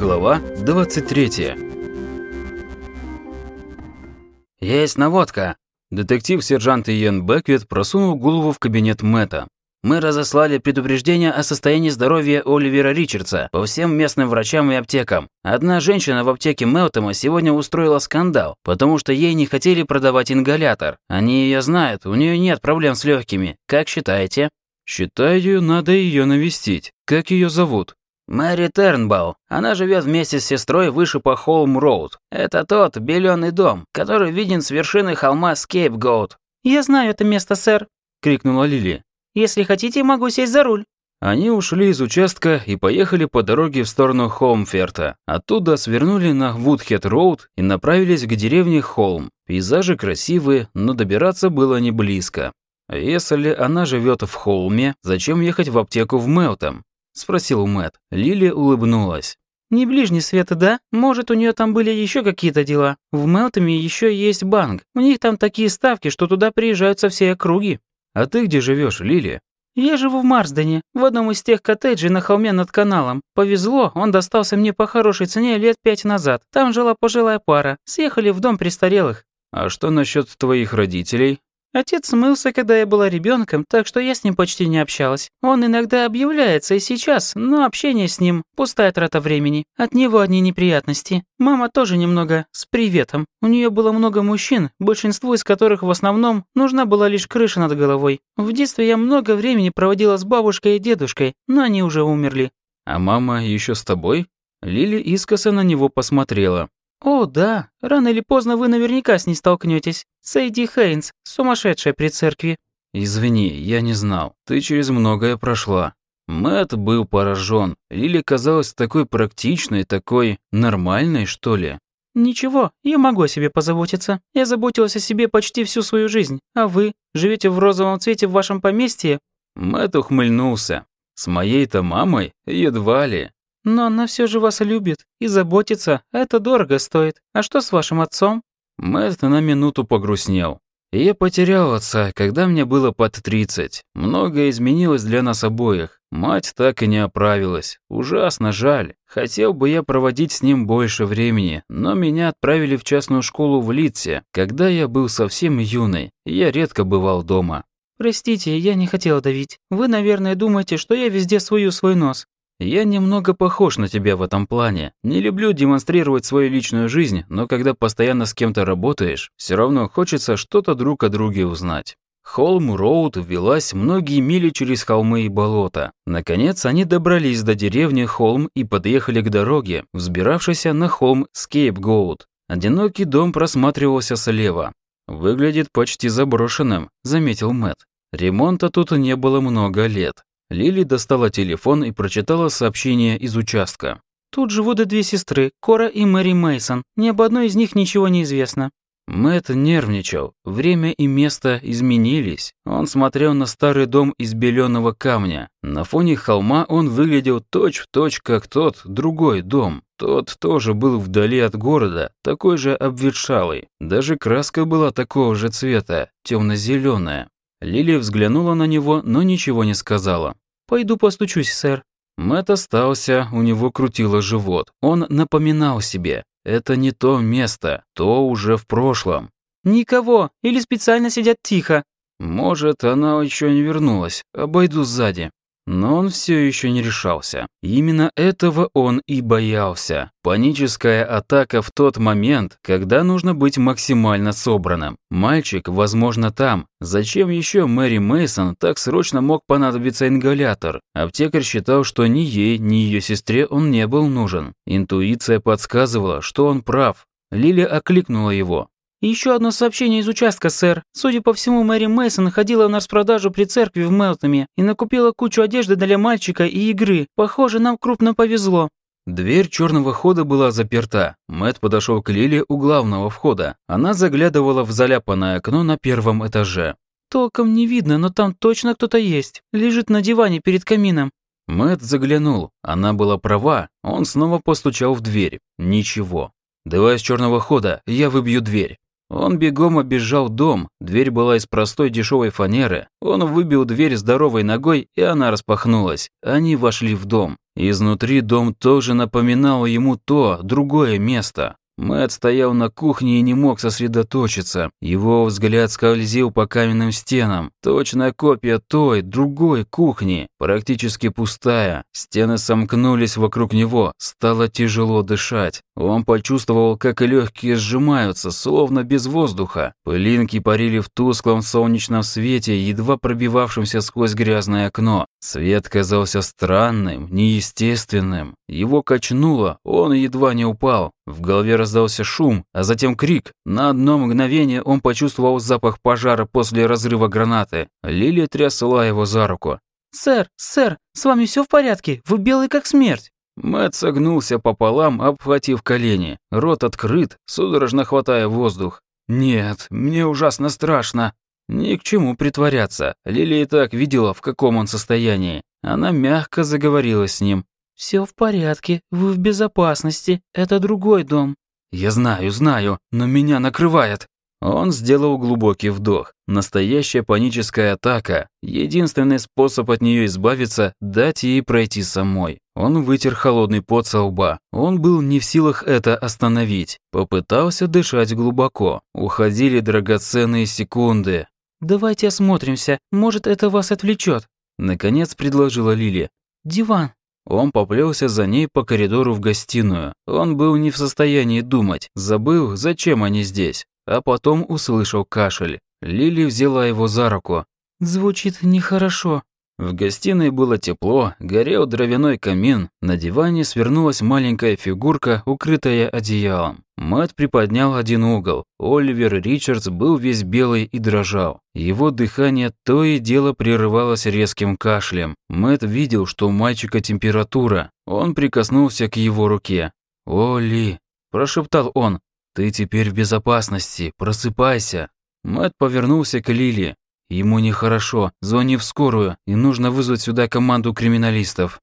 Глава 23 «Есть наводка!» Детектив-сержант Иен Беквит просунул голову в кабинет Мэтта. «Мы разослали предупреждение о состоянии здоровья Оливера Ричардса по всем местным врачам и аптекам. Одна женщина в аптеке Мелтома сегодня устроила скандал, потому что ей не хотели продавать ингалятор. Они ее знают, у нее нет проблем с легкими. Как считаете?» «Считаю, надо ее навестить. Как ее зовут?» «Мэри Тернбау. Она живет вместе с сестрой выше по Холм-Роуд. Это тот беленый дом, который виден с вершины холма Скейпгоут». «Я знаю это место, сэр», — крикнула Лили. «Если хотите, могу сесть за руль». Они ушли из участка и поехали по дороге в сторону Холмферта. Оттуда свернули на Вудхед-Роуд и направились к деревне Холм. Пейзажи красивые, но добираться было не близко. Если она живет в Холме, зачем ехать в аптеку в Мелтом? – спросил Мэт. Лили улыбнулась. «Не ближний свет, да? Может, у нее там были еще какие-то дела? В Мелтоме еще есть банк. У них там такие ставки, что туда приезжают со всей округи». «А ты где живешь, Лили?» «Я живу в Марсдене, в одном из тех коттеджей на холме над каналом. Повезло, он достался мне по хорошей цене лет пять назад. Там жила пожилая пара. Съехали в дом престарелых». «А что насчет твоих родителей?» Отец смылся, когда я была ребенком, так что я с ним почти не общалась. Он иногда объявляется и сейчас, но общение с ним – пустая трата времени. От него одни неприятности. Мама тоже немного с приветом. У нее было много мужчин, большинству из которых в основном нужна была лишь крыша над головой. В детстве я много времени проводила с бабушкой и дедушкой, но они уже умерли. «А мама еще с тобой?» Лили искоса на него посмотрела. «О, да, рано или поздно вы наверняка с ней столкнетесь. Сейди Хейнс, сумасшедшая при церкви». «Извини, я не знал. Ты через многое прошла». Мэт был поражен. Лили казалась такой практичной, такой нормальной, что ли. «Ничего, я могу о себе позаботиться. Я заботилась о себе почти всю свою жизнь. А вы? Живете в розовом цвете в вашем поместье?» Мэт ухмыльнулся. «С моей-то мамой? Едва ли. Но она все же вас любит и заботится, это дорого стоит. А что с вашим отцом?» Мэтт на минуту погрустнел. «Я потерял отца, когда мне было под 30. Многое изменилось для нас обоих. Мать так и не оправилась. Ужасно жаль. Хотел бы я проводить с ним больше времени, но меня отправили в частную школу в Литсе, когда я был совсем юный, я редко бывал дома». «Простите, я не хотела давить. Вы, наверное, думаете, что я везде свою свой нос. Я немного похож на тебя в этом плане. Не люблю демонстрировать свою личную жизнь, но когда постоянно с кем-то работаешь, все равно хочется что-то друг о друге узнать. Холм-Роуд велась многие мили через холмы и болота. Наконец они добрались до деревни Холм и подъехали к дороге, взбиравшейся на холм Скейпгоут. Одинокий дом просматривался слева. «Выглядит почти заброшенным», — заметил Мэт. Ремонта тут не было много лет. Лили достала телефон и прочитала сообщение из участка. «Тут живут и две сестры, Кора и Мэри Мейсон. Ни об одной из них ничего не известно». Мэт нервничал. Время и место изменились. Он смотрел на старый дом из беленого камня. На фоне холма он выглядел точь-в-точь, точь, как тот другой дом. Тот тоже был вдали от города, такой же обветшалый. Даже краска была такого же цвета, темно-зеленая. Лили взглянула на него, но ничего не сказала. «Пойду постучусь, сэр». Мэтт остался, у него крутило живот. Он напоминал себе, это не то место, то уже в прошлом. «Никого! Или специально сидят тихо!» «Может, она еще не вернулась. Обойду сзади». Но он все еще не решался. Именно этого он и боялся. Паническая атака в тот момент, когда нужно быть максимально собранным. Мальчик, возможно, там. Зачем еще Мэри Мейсон так срочно мог понадобиться ингалятор? Аптекарь считал, что ни ей, ни ее сестре он не был нужен. Интуиция подсказывала, что он прав. Лили окликнула его. Еще одно сообщение из участка, сэр. Судя по всему, Мэри Мейсон ходила на распродажу при церкви в Мелтоме и накупила кучу одежды для мальчика и игры. Похоже, нам крупно повезло». Дверь черного хода была заперта. Мэт подошел к Лиле у главного входа. Она заглядывала в заляпанное окно на первом этаже. «Толком не видно, но там точно кто-то есть. Лежит на диване перед камином». Мэт заглянул. Она была права. Он снова постучал в дверь. Ничего. «Давай с черного хода, я выбью дверь». Он бегом обежал дом, дверь была из простой дешевой фанеры. Он выбил дверь здоровой ногой, и она распахнулась. Они вошли в дом. Изнутри дом тоже напоминал ему то, другое место. Мэтт стоял на кухне и не мог сосредоточиться. Его взгляд скользил по каменным стенам. Точная копия той, другой кухни, практически пустая. Стены сомкнулись вокруг него, стало тяжело дышать. Он почувствовал, как легкие сжимаются, словно без воздуха. Пылинки парили в тусклом солнечном свете, едва пробивавшемся сквозь грязное окно. Свет казался странным, неестественным. Его качнуло, он едва не упал. В голове раздался шум, а затем крик. На одно мгновение он почувствовал запах пожара после разрыва гранаты. Лилия трясла его за руку. «Сэр, сэр, с вами все в порядке? Вы белый как смерть!» Мэтт согнулся пополам, обхватив колени. Рот открыт, судорожно хватая воздух. «Нет, мне ужасно страшно». Ни к чему притворяться. Лилия и так видела, в каком он состоянии. Она мягко заговорила с ним. Все в порядке, вы в безопасности, это другой дом». «Я знаю, знаю, но меня накрывает». Он сделал глубокий вдох. Настоящая паническая атака. Единственный способ от нее избавиться – дать ей пройти самой. Он вытер холодный пот со лба. Он был не в силах это остановить. Попытался дышать глубоко. Уходили драгоценные секунды. «Давайте осмотримся, может, это вас отвлечет. Наконец предложила Лили. «Диван». Он поплелся за ней по коридору в гостиную. Он был не в состоянии думать, забыл, зачем они здесь. А потом услышал кашель. Лили взяла его за руку. «Звучит нехорошо», в гостиной было тепло, горел дровяной камин, на диване свернулась маленькая фигурка, укрытая одеялом. Мэтт приподнял один угол. Оливер Ричардс был весь белый и дрожал. Его дыхание то и дело прерывалось резким кашлем. Мэтт видел, что у мальчика температура. Он прикоснулся к его руке. «Оли!» – прошептал он. «Ты теперь в безопасности, просыпайся!» Мэтт повернулся к Лили. Ему нехорошо, звони в скорую, и нужно вызвать сюда команду криминалистов.